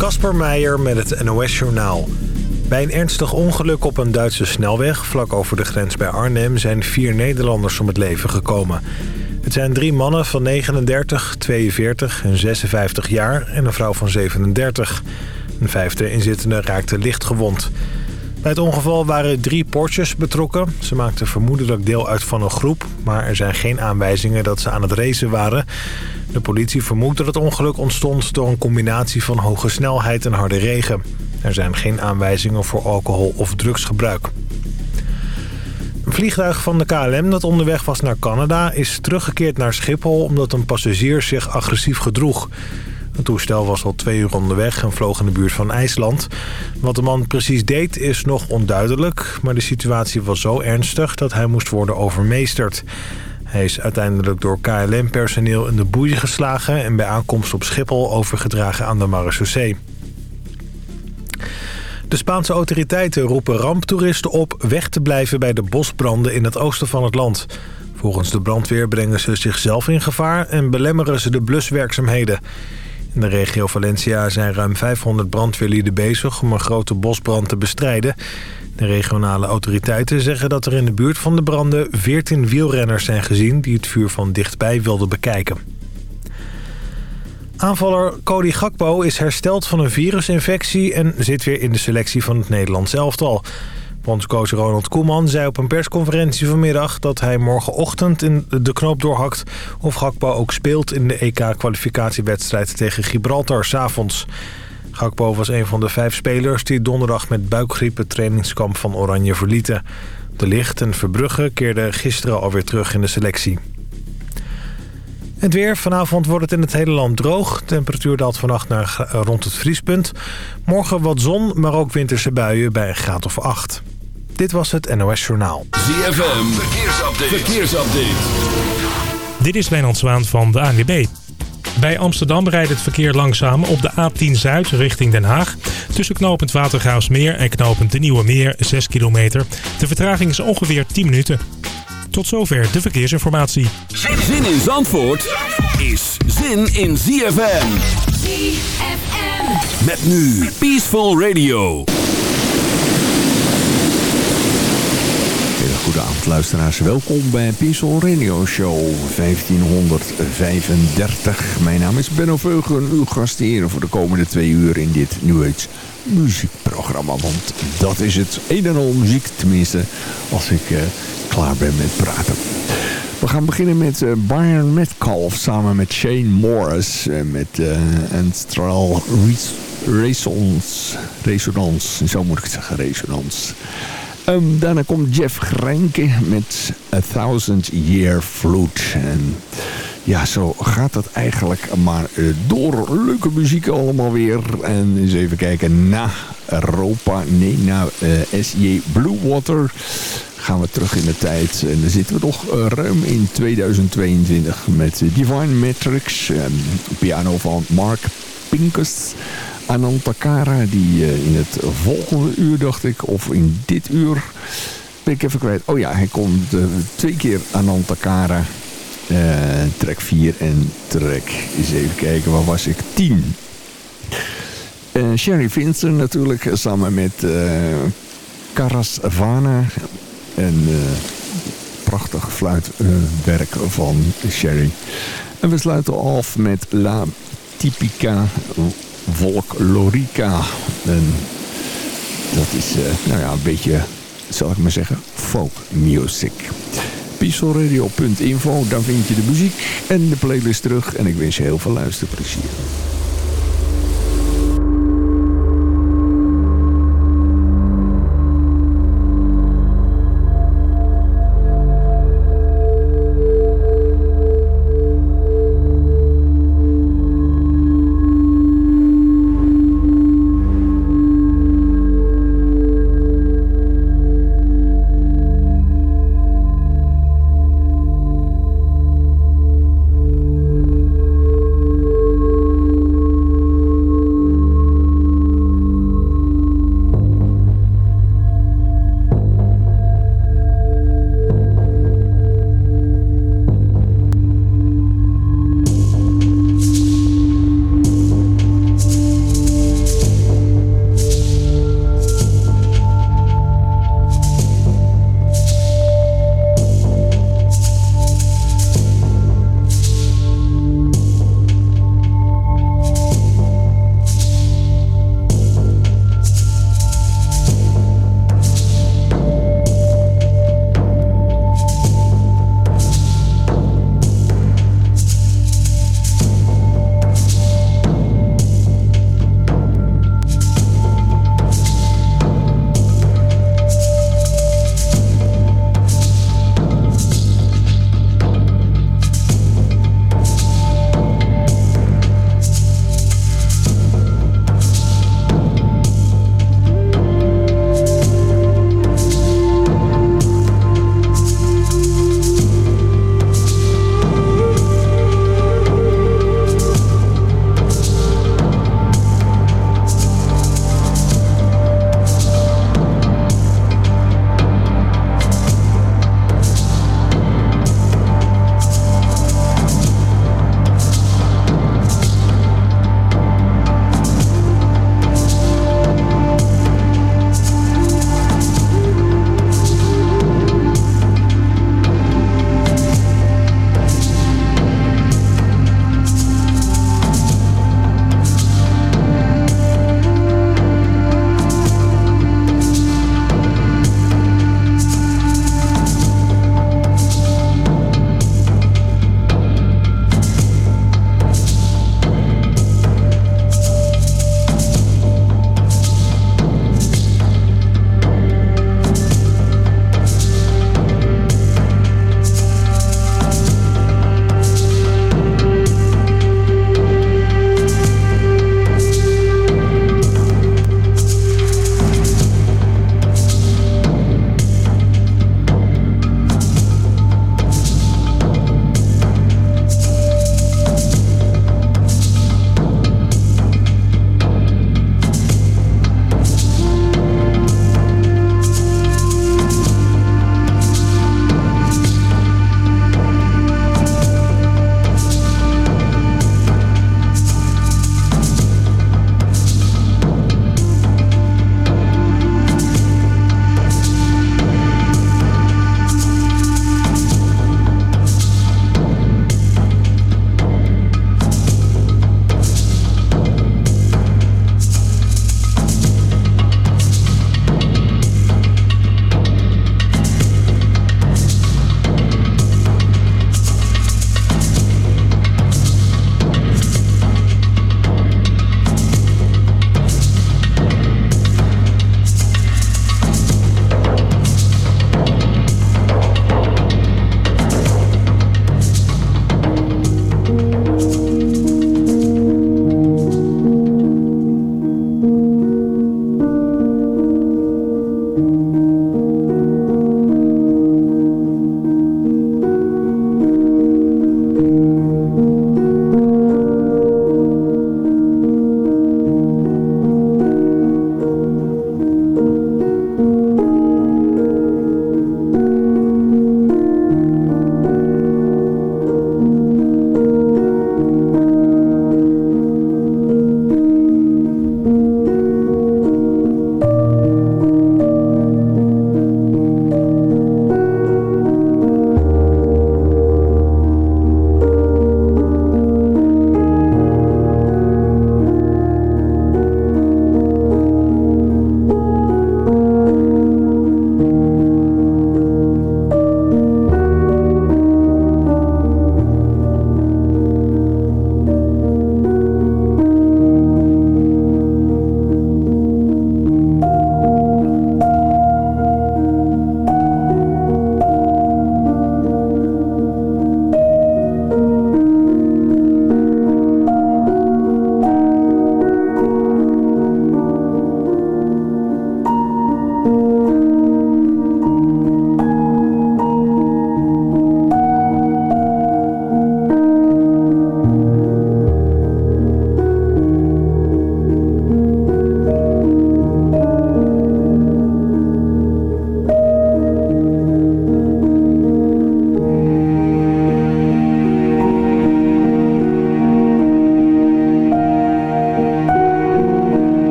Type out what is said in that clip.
Kasper Meijer met het NOS-journaal. Bij een ernstig ongeluk op een Duitse snelweg... vlak over de grens bij Arnhem zijn vier Nederlanders om het leven gekomen. Het zijn drie mannen van 39, 42 en 56 jaar... en een vrouw van 37. Een vijfde inzittende raakte licht gewond. Bij het ongeval waren drie Porsches betrokken. Ze maakten vermoedelijk deel uit van een groep... maar er zijn geen aanwijzingen dat ze aan het racen waren... De politie vermoedt dat het ongeluk ontstond door een combinatie van hoge snelheid en harde regen. Er zijn geen aanwijzingen voor alcohol- of drugsgebruik. Een vliegtuig van de KLM dat onderweg was naar Canada is teruggekeerd naar Schiphol omdat een passagier zich agressief gedroeg. Het toestel was al twee uur onderweg en vloog in de buurt van IJsland. Wat de man precies deed is nog onduidelijk, maar de situatie was zo ernstig dat hij moest worden overmeesterd. Hij is uiteindelijk door KLM-personeel in de boeien geslagen... en bij aankomst op Schiphol overgedragen aan de marechaussee. De Spaanse autoriteiten roepen ramptoeristen op weg te blijven bij de bosbranden in het oosten van het land. Volgens de brandweer brengen ze zichzelf in gevaar en belemmeren ze de bluswerkzaamheden. In de regio Valencia zijn ruim 500 brandweerlieden bezig om een grote bosbrand te bestrijden. De regionale autoriteiten zeggen dat er in de buurt van de branden 14 wielrenners zijn gezien... die het vuur van dichtbij wilden bekijken. Aanvaller Cody Gakpo is hersteld van een virusinfectie... en zit weer in de selectie van het Nederlands elftal. Bondscoach Ronald Koeman zei op een persconferentie vanmiddag... dat hij morgenochtend in de knoop doorhakt... of Gakpo ook speelt in de EK-kwalificatiewedstrijd tegen Gibraltar s'avonds. Gakpo was een van de vijf spelers die donderdag met buikgriep het trainingskamp van Oranje verlieten. De Licht en Verbrugge keerden gisteren alweer terug in de selectie. Het weer. Vanavond wordt het in het hele land droog. temperatuur daalt vannacht naar rond het vriespunt. Morgen wat zon, maar ook winterse buien bij een graad of 8. Dit was het NOS Journaal. ZFM. Verkeersupdate. Verkeersupdate. Dit is Wijnand Zwaan van de ANWB. Bij Amsterdam rijdt het verkeer langzaam op de A10 Zuid richting Den Haag. Tussen knooppunt Watergraafsmeer en knooppunt De Nieuwe Meer 6 kilometer. De vertraging is ongeveer 10 minuten. Tot zover de verkeersinformatie. Zin in Zandvoort is zin in ZFM. ZFM. Met nu Peaceful Radio. Goedenavond luisteraars, welkom bij Peaceful Radio Show 1535. Mijn naam is Benno Veugen, uw gastheer voor de komende twee uur in dit New muziekprogramma. Want dat is het een en al muziek, tenminste als ik uh, klaar ben met praten. We gaan beginnen met uh, Byron Metcalf samen met Shane Morris. Uh, met Astral Resonance. Resonance, zo moet ik het zeggen, Resonance. Um, daarna komt Jeff Grenke met A Thousand Year Flute. En ja, zo gaat het eigenlijk maar door. Leuke muziek allemaal weer. En eens even kijken na Europa. Nee, na uh, SJ Bluewater gaan we terug in de tijd. En dan zitten we nog uh, ruim in 2022 met Divine Matrix. Um, piano van Mark Pincus. Anantakara, die uh, in het volgende uur, dacht ik, of in dit uur, ben ik even kwijt. Oh ja, hij komt uh, twee keer Anantakara, uh, track 4 en track, eens even kijken, waar was ik? 10. Sherry Vincent natuurlijk, samen met Karas Vana. En prachtig fluitwerk van Sherry. En we sluiten af met La Typica Volklorica. En dat is, uh, nou ja, een beetje, zal ik maar zeggen, folk music. Pieselradio.info, daar vind je de muziek en de playlist terug. En ik wens je heel veel luisterplezier.